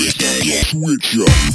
Switch up.